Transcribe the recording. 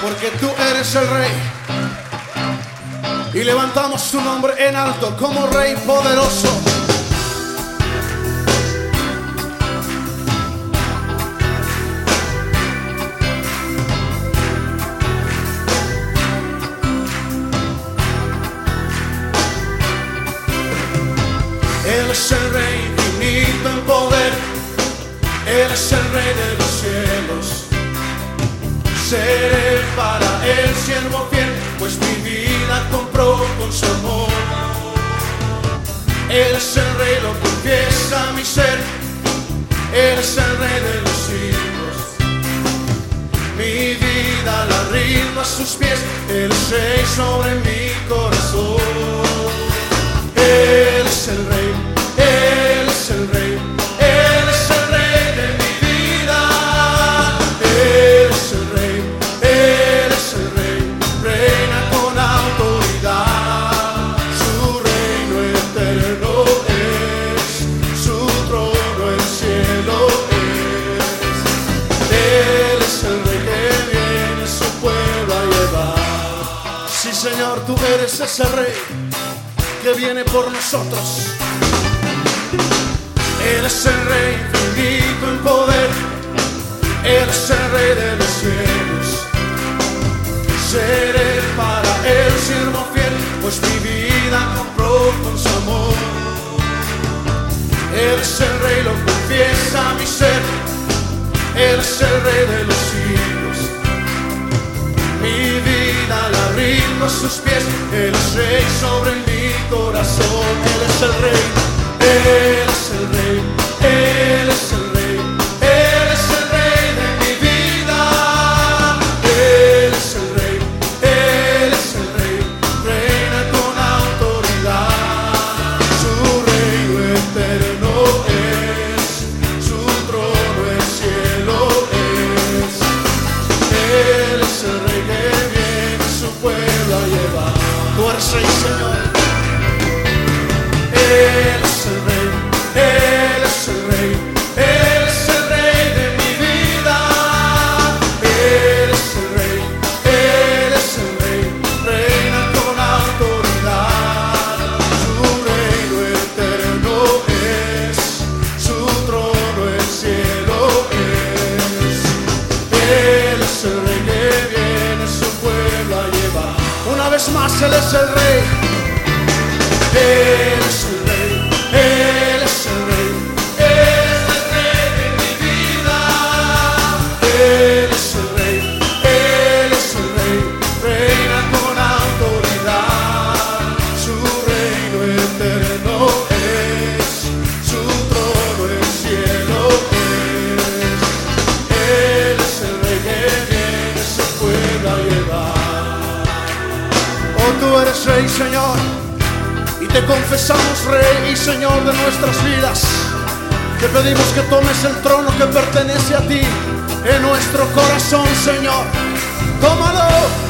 porque tú eres el rey. Y levantamos su nombre en alto como rey poderoso. Él es el rey infinito en poder, Él es el rey de los cielos. Seré mi vida compró con su amor. Él es el rey, lo confiesa mi ser, Él es el rey de los siglos. Mi vida la rindo a sus pies, Él es rey sobre mi corazón. Sí, Señor, tú eres ese rey que viene por nosotros. Él es el rey infinito en poder, Él es el rey de los cielos. Seré para Él siervo fiel, pues mi vida compró con su amor. Él es el rey, lo confiesa mi ser, Él es el rey de los sus pies, Él es rey sobre mi corazón, Él es el rey, Él Tú Él es el rey. Él tú eres rey, Señor, y te confesamos rey y Señor de nuestras vidas. Te pedimos que tomes el trono que pertenece a ti en nuestro corazón, Señor. Tómalo.